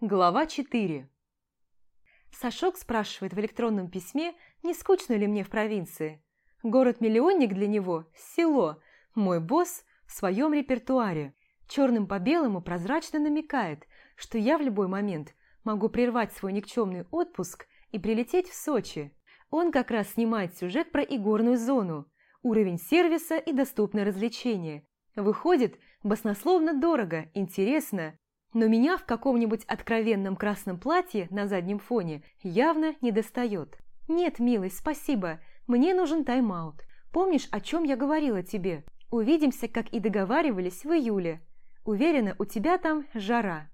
Глава 4 Сашок спрашивает в электронном письме, не скучно ли мне в провинции. Город-миллионник для него – село, мой босс в своем репертуаре. Черным по белому прозрачно намекает, что я в любой момент могу прервать свой никчемный отпуск и прилететь в Сочи. Он как раз снимает сюжет про игорную зону, уровень сервиса и доступное развлечение. Выходит, баснословно дорого, интересно но меня в каком-нибудь откровенном красном платье на заднем фоне явно не достает. «Нет, милый, спасибо. Мне нужен тайм-аут. Помнишь, о чем я говорила тебе? Увидимся, как и договаривались, в июле. Уверена, у тебя там жара».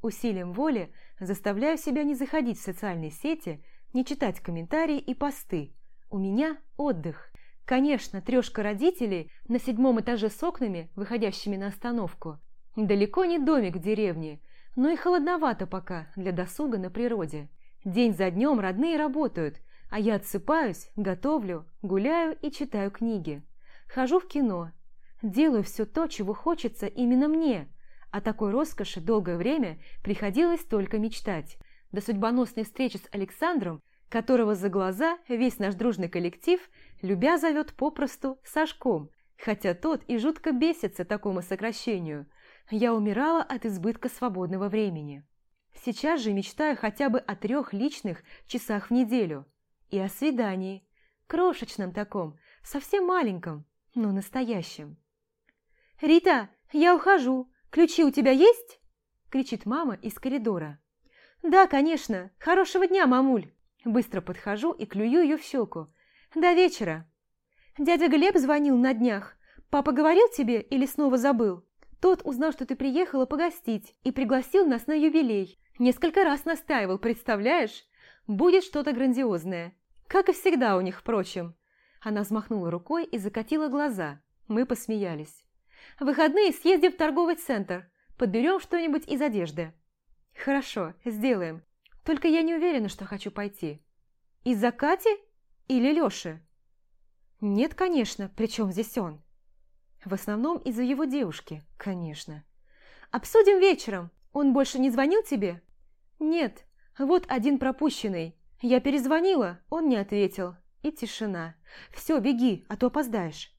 Усилием воли заставляю себя не заходить в социальные сети, не читать комментарии и посты. У меня отдых. Конечно, трешка родителей на седьмом этаже с окнами, выходящими на остановку – Далеко не домик в деревне, но и холодновато пока для досуга на природе. День за днем родные работают, а я отсыпаюсь, готовлю, гуляю и читаю книги. Хожу в кино. Делаю все то, чего хочется именно мне. О такой роскоши долгое время приходилось только мечтать. До судьбоносной встречи с Александром, которого за глаза весь наш дружный коллектив любя зовет попросту Сашком, хотя тот и жутко бесится такому сокращению – я умирала от избытка свободного времени. Сейчас же мечтаю хотя бы о трех личных часах в неделю. И о свидании. Крошечном таком, совсем маленьком, но настоящем. «Рита, я ухожу. Ключи у тебя есть?» кричит мама из коридора. «Да, конечно. Хорошего дня, мамуль!» Быстро подхожу и клюю ее в щеку. «До вечера!» «Дядя Глеб звонил на днях. Папа говорил тебе или снова забыл?» Тот узнал, что ты приехала погостить и пригласил нас на юбилей. Несколько раз настаивал, представляешь? Будет что-то грандиозное. Как и всегда у них, впрочем. Она взмахнула рукой и закатила глаза. Мы посмеялись. В выходные съездим в торговый центр. Подберем что-нибудь из одежды. Хорошо, сделаем. Только я не уверена, что хочу пойти. Из-за Кати или Лёши? Нет, конечно, причем здесь он? В основном из-за его девушки, конечно. «Обсудим вечером. Он больше не звонил тебе?» «Нет. Вот один пропущенный. Я перезвонила, он не ответил. И тишина. Все, беги, а то опоздаешь».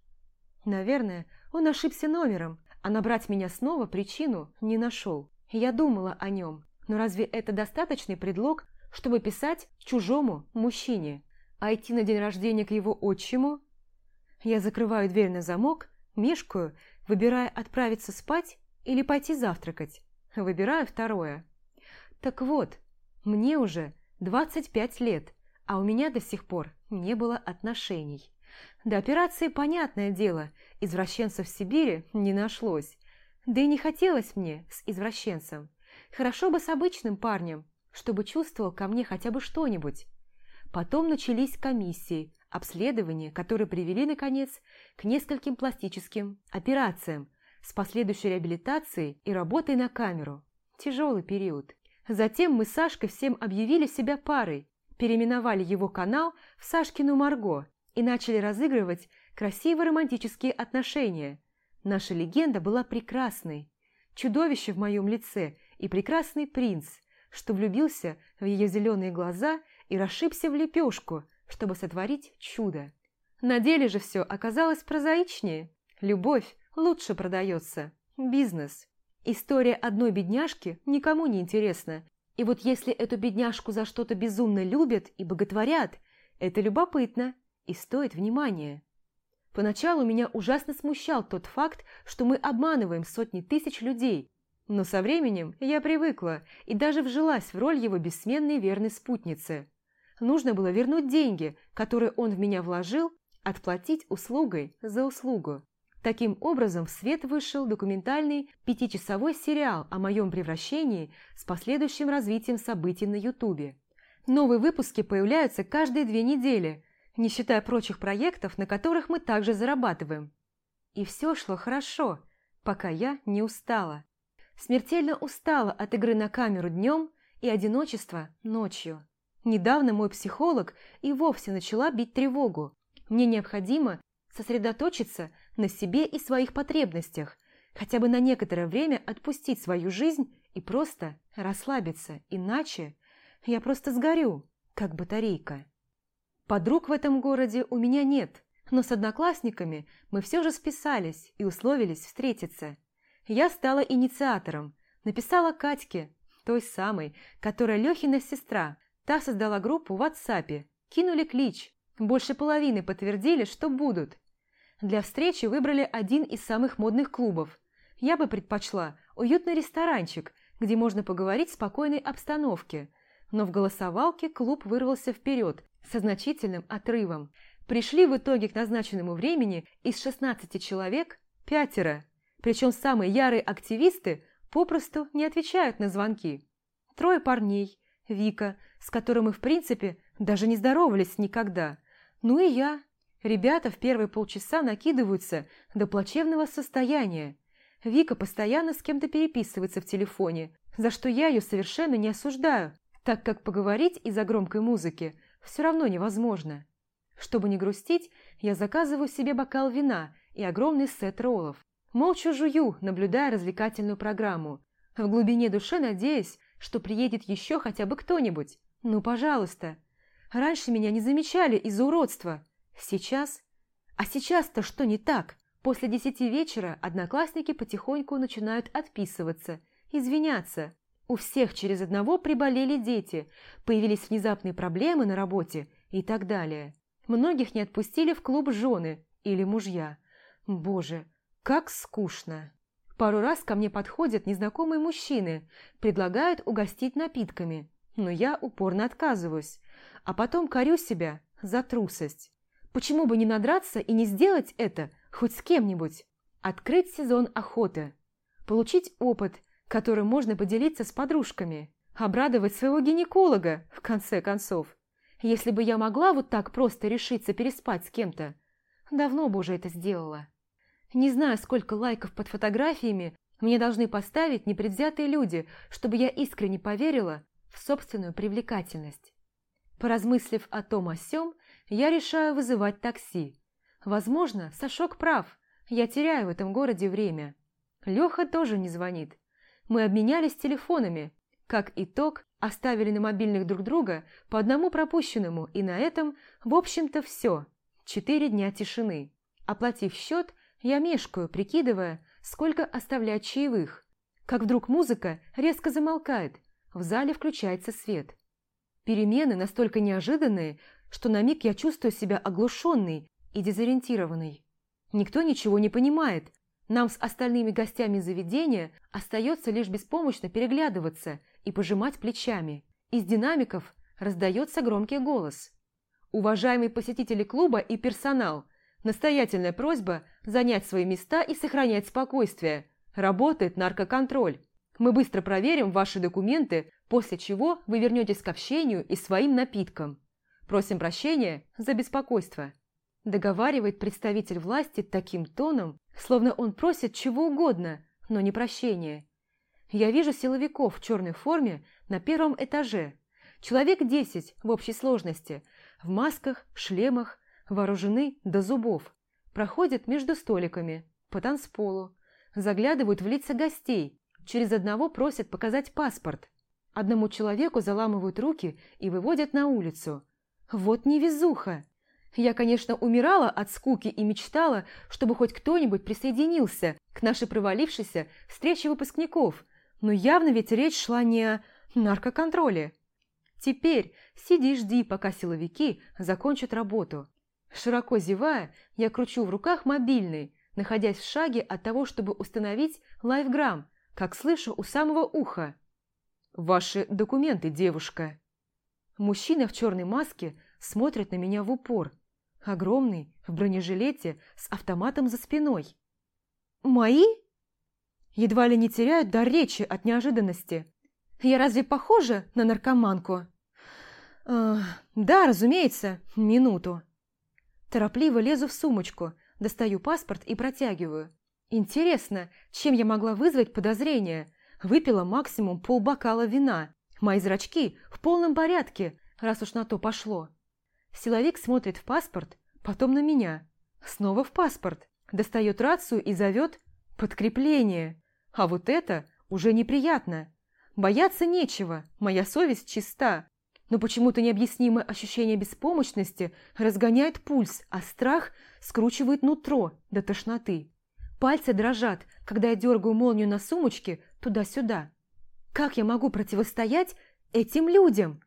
Наверное, он ошибся номером, а набрать меня снова причину не нашел. Я думала о нем, но разве это достаточный предлог, чтобы писать чужому мужчине? А идти на день рождения к его отчиму? Я закрываю дверь на замок Мешкаю, выбирая отправиться спать или пойти завтракать. Выбираю второе. Так вот, мне уже 25 лет, а у меня до сих пор не было отношений. До операции, понятное дело, извращенцев в Сибири не нашлось. Да и не хотелось мне с извращенцем. Хорошо бы с обычным парнем, чтобы чувствовал ко мне хотя бы что-нибудь. Потом начались комиссии, обследования, которые привели, наконец, к нескольким пластическим операциям с последующей реабилитацией и работой на камеру. Тяжелый период. Затем мы с Сашкой всем объявили себя парой, переименовали его канал в Сашкину Марго и начали разыгрывать красивые романтические отношения. Наша легенда была прекрасной. Чудовище в моем лице и прекрасный принц, что влюбился в ее зеленые глаза и расшибся в лепешку – чтобы сотворить чудо. На деле же все оказалось прозаичнее. Любовь лучше продается. Бизнес. История одной бедняжки никому не интересна. И вот если эту бедняжку за что-то безумно любят и боготворят, это любопытно и стоит внимания. Поначалу меня ужасно смущал тот факт, что мы обманываем сотни тысяч людей, но со временем я привыкла и даже вжилась в роль его бессменной верной спутницы. Нужно было вернуть деньги, которые он в меня вложил, отплатить услугой за услугу. Таким образом, в свет вышел документальный пятичасовой сериал о моем превращении с последующим развитием событий на Ютубе. Новые выпуски появляются каждые две недели, не считая прочих проектов, на которых мы также зарабатываем. И все шло хорошо, пока я не устала. Смертельно устала от игры на камеру днем и одиночества ночью. Недавно мой психолог и вовсе начала бить тревогу. Мне необходимо сосредоточиться на себе и своих потребностях, хотя бы на некоторое время отпустить свою жизнь и просто расслабиться, иначе я просто сгорю, как батарейка. Подруг в этом городе у меня нет, но с одноклассниками мы все же списались и условились встретиться. Я стала инициатором, написала Катьке, той самой, которая Лехина сестра, та создала группу в WhatsApp, кинули клич, больше половины подтвердили, что будут. Для встречи выбрали один из самых модных клубов. Я бы предпочла уютный ресторанчик, где можно поговорить в спокойной обстановке. Но в голосовалке клуб вырвался вперед со значительным отрывом. Пришли в итоге к назначенному времени из 16 человек пятеро. Причем самые ярые активисты попросту не отвечают на звонки. Трое парней, Вика, с которым мы в принципе даже не здоровались никогда. Ну и я. Ребята в первые полчаса накидываются до плачевного состояния. Вика постоянно с кем-то переписывается в телефоне, за что я ее совершенно не осуждаю, так как поговорить из-за громкой музыки все равно невозможно. Чтобы не грустить, я заказываю себе бокал вина и огромный сет роллов. Молча жую, наблюдая развлекательную программу. В глубине души надеясь, что приедет еще хотя бы кто-нибудь. Ну, пожалуйста. Раньше меня не замечали из-за уродства. Сейчас? А сейчас-то что не так? После десяти вечера одноклассники потихоньку начинают отписываться, извиняться. У всех через одного приболели дети, появились внезапные проблемы на работе и так далее. Многих не отпустили в клуб жены или мужья. Боже, как скучно. Пару раз ко мне подходят незнакомые мужчины, предлагают угостить напитками, но я упорно отказываюсь, а потом корю себя за трусость. Почему бы не надраться и не сделать это хоть с кем-нибудь? Открыть сезон охоты, получить опыт, которым можно поделиться с подружками, обрадовать своего гинеколога, в конце концов. Если бы я могла вот так просто решиться переспать с кем-то, давно бы уже это сделала. Не знаю, сколько лайков под фотографиями мне должны поставить непредвзятые люди, чтобы я искренне поверила в собственную привлекательность. Поразмыслив о том о сём, я решаю вызывать такси. Возможно, Сашок прав, я теряю в этом городе время. Леха тоже не звонит. Мы обменялись телефонами. Как итог, оставили на мобильных друг друга по одному пропущенному, и на этом, в общем-то, все. Четыре дня тишины. Оплатив счет, я мешкаю, прикидывая, сколько оставлять чаевых. Как вдруг музыка резко замолкает, в зале включается свет. Перемены настолько неожиданные, что на миг я чувствую себя оглушенной и дезориентированной. Никто ничего не понимает. Нам с остальными гостями заведения остается лишь беспомощно переглядываться и пожимать плечами. Из динамиков раздается громкий голос. «Уважаемые посетители клуба и персонал, Настоятельная просьба занять свои места и сохранять спокойствие. Работает наркоконтроль. Мы быстро проверим ваши документы, после чего вы вернетесь к общению и своим напиткам. Просим прощения за беспокойство. Договаривает представитель власти таким тоном, словно он просит чего угодно, но не прощения. Я вижу силовиков в черной форме на первом этаже. Человек десять в общей сложности, в масках, шлемах, вооружены до зубов, проходят между столиками, по танцполу, заглядывают в лица гостей, через одного просят показать паспорт. Одному человеку заламывают руки и выводят на улицу. Вот невезуха! Я, конечно, умирала от скуки и мечтала, чтобы хоть кто-нибудь присоединился к нашей провалившейся встрече выпускников, но явно ведь речь шла не о наркоконтроле. Теперь сиди и жди, пока силовики закончат работу. Широко зевая, я кручу в руках мобильный, находясь в шаге от того, чтобы установить лайфграмм, как слышу у самого уха. «Ваши документы, девушка!» Мужчина в черной маске смотрит на меня в упор. Огромный, в бронежилете, с автоматом за спиной. «Мои?» Едва ли не теряют дар речи от неожиданности. «Я разве похожа на наркоманку?» «Да, разумеется, минуту». Торопливо лезу в сумочку, достаю паспорт и протягиваю. Интересно, чем я могла вызвать подозрение? Выпила максимум полбокала вина. Мои зрачки в полном порядке, раз уж на то пошло. Силовик смотрит в паспорт, потом на меня. Снова в паспорт. Достает рацию и зовет «подкрепление». А вот это уже неприятно. Бояться нечего, моя совесть чиста. Но почему-то необъяснимое ощущение беспомощности разгоняет пульс, а страх скручивает нутро до тошноты. Пальцы дрожат, когда я дергаю молнию на сумочке туда-сюда. Как я могу противостоять этим людям?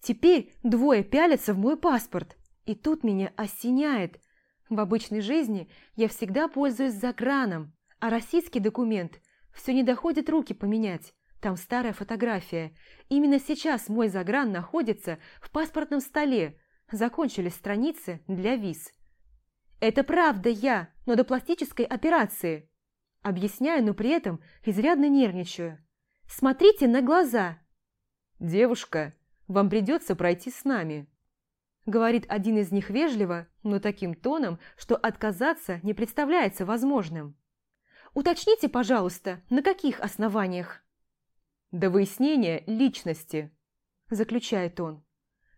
Теперь двое пялятся в мой паспорт, и тут меня осеняет. В обычной жизни я всегда пользуюсь заграном, а российский документ все не доходит руки поменять. Там старая фотография. Именно сейчас мой загран находится в паспортном столе. Закончились страницы для виз. Это правда я, но до пластической операции. Объясняю, но при этом изрядно нервничаю. Смотрите на глаза. Девушка, вам придется пройти с нами. Говорит один из них вежливо, но таким тоном, что отказаться не представляется возможным. Уточните, пожалуйста, на каких основаниях? До выяснения личности, заключает он.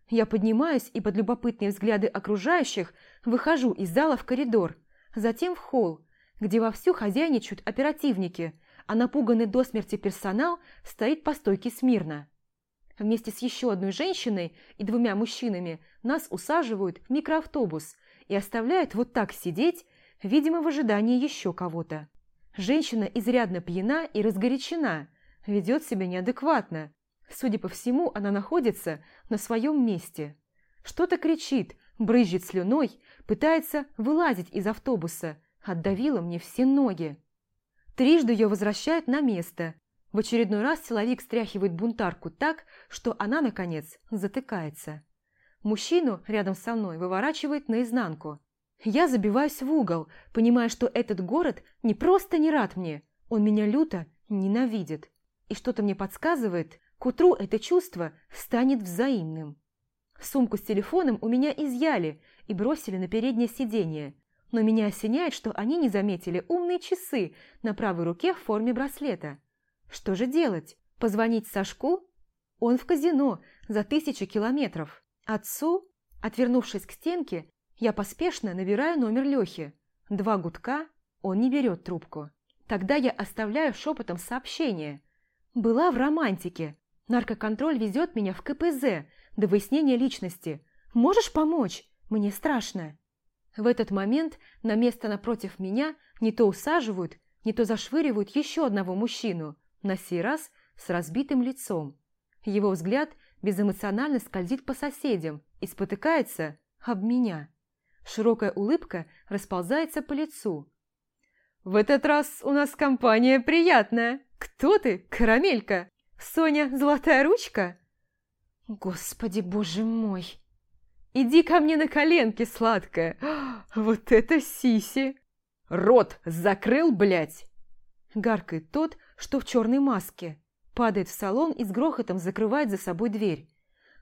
Я поднимаюсь и под любопытные взгляды окружающих выхожу из зала в коридор, затем в холл, где вовсю хозяйничают оперативники, а напуганный до смерти персонал стоит по стойке смирно. Вместе с еще одной женщиной и двумя мужчинами нас усаживают в микроавтобус и оставляют вот так сидеть, видимо, в ожидании еще кого-то. Женщина изрядно пьяна и разгорячена, ведет себя неадекватно. Судя по всему, она находится на своем месте. Что-то кричит, брызжет слюной, пытается вылазить из автобуса, отдавила мне все ноги. Трижды ее возвращают на место. В очередной раз силовик стряхивает бунтарку так, что она, наконец, затыкается. Мужчину рядом со мной выворачивает наизнанку. Я забиваюсь в угол, понимая, что этот город не просто не рад мне, он меня люто ненавидит и что-то мне подсказывает, к утру это чувство станет взаимным. Сумку с телефоном у меня изъяли и бросили на переднее сиденье, но меня осеняет, что они не заметили умные часы на правой руке в форме браслета. Что же делать? Позвонить Сашку? Он в казино за тысячи километров. Отцу? Отвернувшись к стенке, я поспешно набираю номер Лехи. Два гудка, он не берет трубку. Тогда я оставляю шепотом сообщение – была в романтике. Наркоконтроль везет меня в КПЗ до выяснения личности. Можешь помочь? Мне страшно. В этот момент на место напротив меня не то усаживают, не то зашвыривают еще одного мужчину, на сей раз с разбитым лицом. Его взгляд безэмоционально скользит по соседям и спотыкается об меня. Широкая улыбка расползается по лицу. «В этот раз у нас компания приятная!» «Кто ты, карамелька? Соня Золотая Ручка?» «Господи, боже мой!» «Иди ко мне на коленки, сладкая! Вот это сиси!» «Рот закрыл, блядь!» Гаркает тот, что в черной маске. Падает в салон и с грохотом закрывает за собой дверь.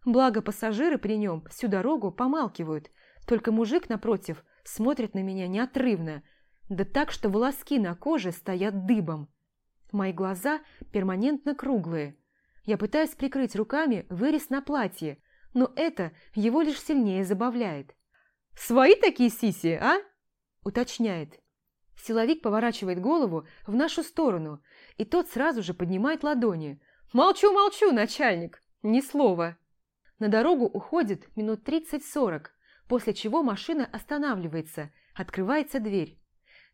Благо пассажиры при нем всю дорогу помалкивают, только мужик напротив смотрит на меня неотрывно, да так, что волоски на коже стоят дыбом. Мои глаза перманентно круглые. Я пытаюсь прикрыть руками вырез на платье, но это его лишь сильнее забавляет. «Свои такие сиси, а?» – уточняет. Силовик поворачивает голову в нашу сторону, и тот сразу же поднимает ладони. «Молчу, молчу, начальник! Ни слова!» На дорогу уходит минут 30-40, после чего машина останавливается, открывается дверь.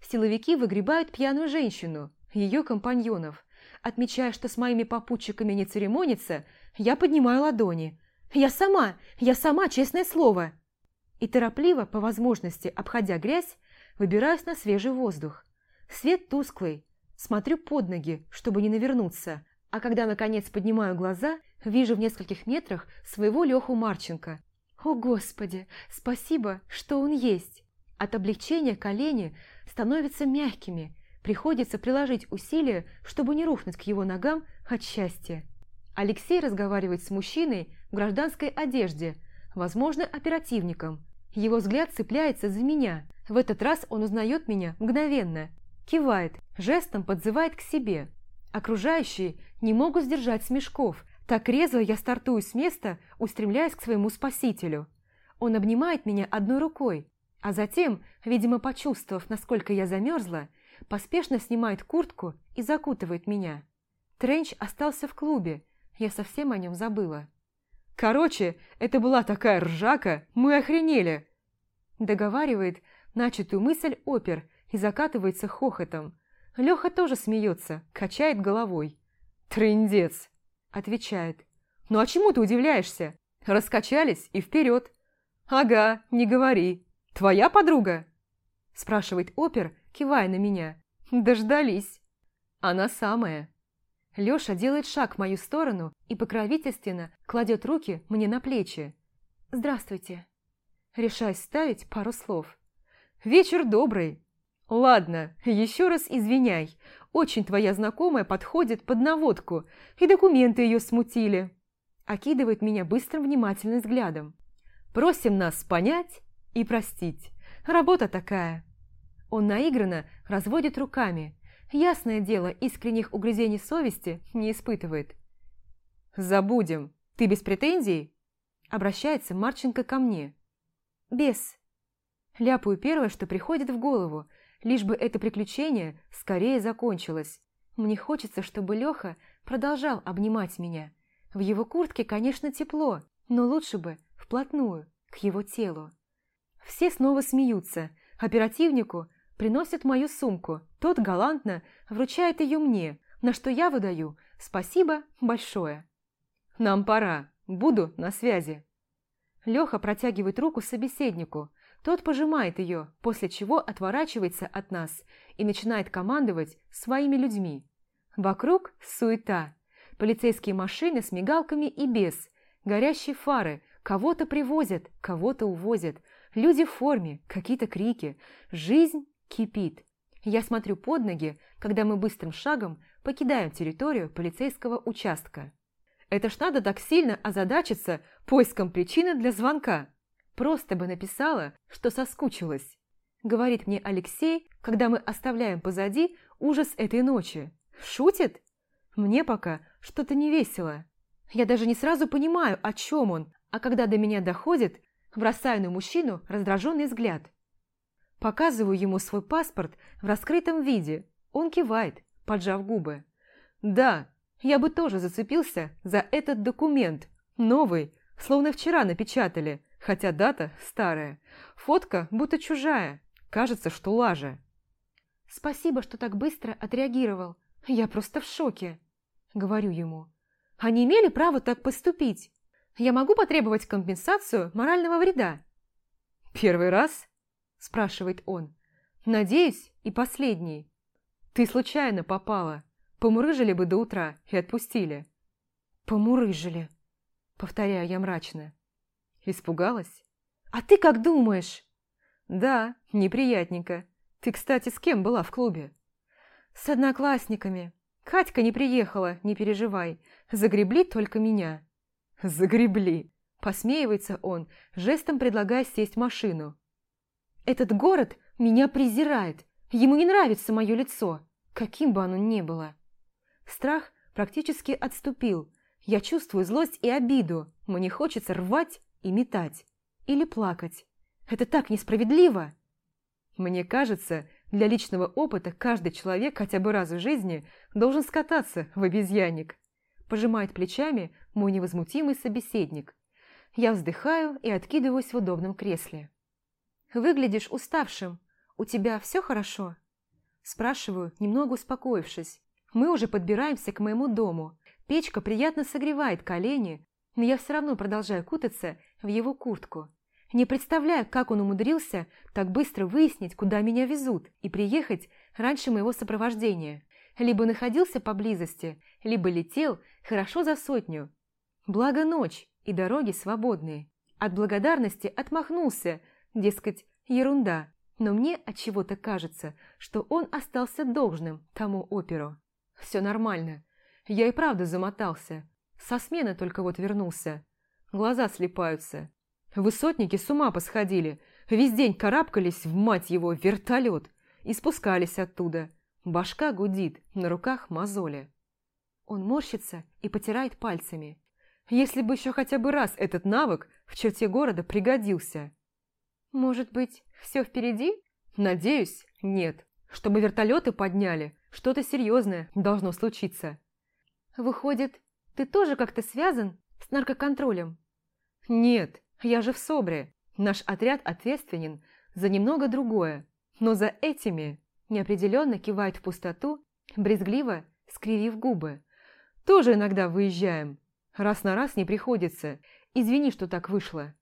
Силовики выгребают пьяную женщину, ее компаньонов. Отмечая, что с моими попутчиками не церемонится, я поднимаю ладони. «Я сама! Я сама, честное слово!» И торопливо, по возможности, обходя грязь, выбираюсь на свежий воздух. Свет тусклый, смотрю под ноги, чтобы не навернуться, а когда, наконец, поднимаю глаза, вижу в нескольких метрах своего Леху Марченко. О, Господи, спасибо, что он есть! От облегчения колени становятся мягкими, Приходится приложить усилия, чтобы не рухнуть к его ногам от счастья. Алексей разговаривает с мужчиной в гражданской одежде, возможно, оперативником. Его взгляд цепляется за меня. В этот раз он узнает меня мгновенно. Кивает, жестом подзывает к себе. Окружающие не могут сдержать смешков. Так резво я стартую с места, устремляясь к своему спасителю. Он обнимает меня одной рукой, а затем, видимо, почувствовав, насколько я замерзла, поспешно снимает куртку и закутывает меня. Тренч остался в клубе, я совсем о нем забыла. Короче, это была такая ржака, мы охренели. Договаривает начатую мысль опер и закатывается хохотом. Леха тоже смеется, качает головой. «Трындец!» – отвечает. «Ну а чему ты удивляешься? Раскачались и вперед!» «Ага, не говори. Твоя подруга?» – спрашивает опер, кивая на меня. «Дождались!» «Она самая!» Лёша делает шаг в мою сторону и покровительственно кладет руки мне на плечи. «Здравствуйте!» Решаюсь ставить пару слов. «Вечер добрый!» «Ладно, еще раз извиняй. Очень твоя знакомая подходит под наводку, и документы ее смутили». Окидывает меня быстрым внимательным взглядом. «Просим нас понять и простить. Работа такая». Он наигранно разводит руками. Ясное дело, искренних угрызений совести не испытывает. «Забудем. Ты без претензий?» Обращается Марченко ко мне. «Без». Ляпаю первое, что приходит в голову, лишь бы это приключение скорее закончилось. Мне хочется, чтобы Леха продолжал обнимать меня. В его куртке, конечно, тепло, но лучше бы вплотную, к его телу. Все снова смеются. Оперативнику приносят мою сумку. Тот галантно вручает ее мне, на что я выдаю «спасибо большое». «Нам пора. Буду на связи». Леха протягивает руку собеседнику. Тот пожимает ее, после чего отворачивается от нас и начинает командовать своими людьми. Вокруг суета. Полицейские машины с мигалками и без. Горящие фары. Кого-то привозят, кого-то увозят. Люди в форме, какие-то крики. Жизнь кипит. Я смотрю под ноги, когда мы быстрым шагом покидаем территорию полицейского участка. Это ж надо так сильно озадачиться поиском причины для звонка. Просто бы написала, что соскучилась. Говорит мне Алексей, когда мы оставляем позади ужас этой ночи. Шутит? Мне пока что-то не весело. Я даже не сразу понимаю, о чем он, а когда до меня доходит, бросаю на мужчину раздраженный взгляд. Показываю ему свой паспорт в раскрытом виде. Он кивает, поджав губы. «Да, я бы тоже зацепился за этот документ. Новый, словно вчера напечатали хотя дата старая. Фотка будто чужая. Кажется, что лажа. «Спасибо, что так быстро отреагировал. Я просто в шоке», — говорю ему. «Они имели право так поступить. Я могу потребовать компенсацию морального вреда?» «Первый раз?» – спрашивает он. «Надеюсь, и последний. Ты случайно попала. Помурыжили бы до утра и отпустили». «Помурыжили», – повторяю я мрачно. Испугалась? А ты как думаешь? Да, неприятненько. Ты, кстати, с кем была в клубе? С одноклассниками. Катька не приехала, не переживай. Загребли только меня. Загребли. Посмеивается он, жестом предлагая сесть в машину. Этот город меня презирает. Ему не нравится мое лицо, каким бы оно ни было. Страх практически отступил. Я чувствую злость и обиду. Мне хочется рвать и метать. Или плакать. Это так несправедливо. Мне кажется, для личного опыта каждый человек хотя бы раз в жизни должен скататься в обезьянник. Пожимает плечами мой невозмутимый собеседник. Я вздыхаю и откидываюсь в удобном кресле. «Выглядишь уставшим. У тебя все хорошо?» Спрашиваю, немного успокоившись. Мы уже подбираемся к моему дому. Печка приятно согревает колени, но я все равно продолжаю кутаться в его куртку. Не представляю, как он умудрился так быстро выяснить, куда меня везут, и приехать раньше моего сопровождения. Либо находился поблизости, либо летел хорошо за сотню. Благо ночь и дороги свободные. От благодарности отмахнулся, дескать, ерунда. Но мне от чего то кажется, что он остался должным тому оперу. Все нормально. Я и правда замотался. Со смены только вот вернулся. Глаза слепаются. Высотники с ума посходили. Весь день карабкались в, мать его, вертолет. И спускались оттуда. Башка гудит, на руках мозоли. Он морщится и потирает пальцами. Если бы еще хотя бы раз этот навык в черте города пригодился. Может быть, все впереди? Надеюсь, нет. Чтобы вертолеты подняли, что-то серьезное должно случиться. Выходит, ты тоже как-то связан с наркоконтролем? Нет, я же в СОБРе. Наш отряд ответственен за немного другое, но за этими неопределенно кивает в пустоту, брезгливо скривив губы. Тоже иногда выезжаем. Раз на раз не приходится. Извини, что так вышло.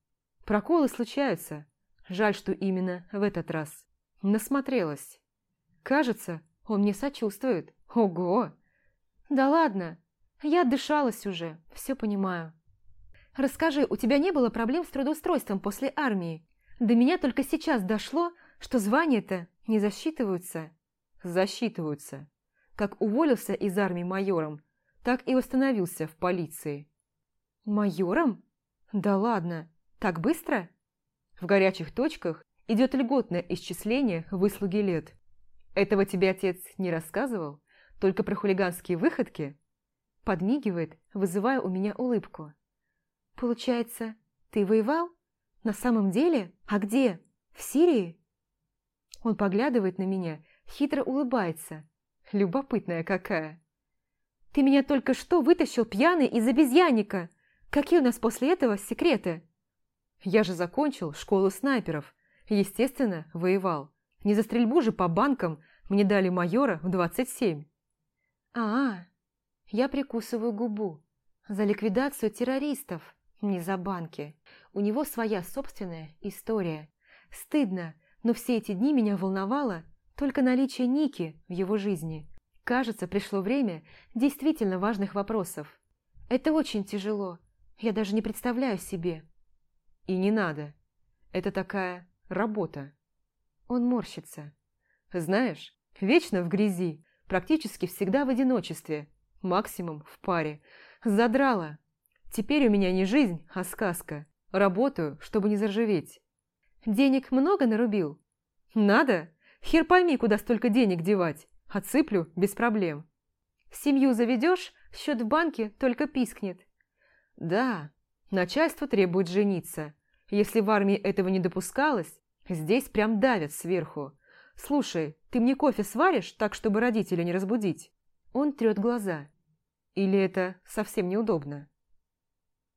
Проколы случаются. Жаль, что именно в этот раз. Насмотрелась. Кажется, он мне сочувствует. Ого! Да ладно, я отдышалась уже, все понимаю. Расскажи, у тебя не было проблем с трудоустройством после армии? До меня только сейчас дошло, что звания-то не засчитываются. Засчитываются. Как уволился из армии майором, так и восстановился в полиции. Майором? Да ладно, так быстро? В горячих точках идет льготное исчисление выслуги лет. Этого тебе отец не рассказывал? Только про хулиганские выходки? Подмигивает, вызывая у меня улыбку. Получается, ты воевал? На самом деле? А где? В Сирии? Он поглядывает на меня, хитро улыбается. Любопытная какая. Ты меня только что вытащил пьяный из обезьянника. Какие у нас после этого секреты? Я же закончил школу снайперов. Естественно, воевал. Не за стрельбу же по банкам мне дали майора в 27. А, -а я прикусываю губу. За ликвидацию террористов, не за банки. У него своя собственная история. Стыдно, но все эти дни меня волновало только наличие Ники в его жизни. Кажется, пришло время действительно важных вопросов. Это очень тяжело. Я даже не представляю себе. И не надо. Это такая работа. Он морщится. Знаешь, вечно в грязи, практически всегда в одиночестве, максимум в паре. Задрала. Теперь у меня не жизнь, а сказка. Работаю, чтобы не заржаветь. Денег много нарубил? Надо? Хер пойми, куда столько денег девать. Отсыплю без проблем. Семью заведешь, счет в банке только пискнет. Да, начальство требует жениться. Если в армии этого не допускалось, здесь прям давят сверху. Слушай, ты мне кофе сваришь так, чтобы родителей не разбудить? Он трет глаза. Или это совсем неудобно?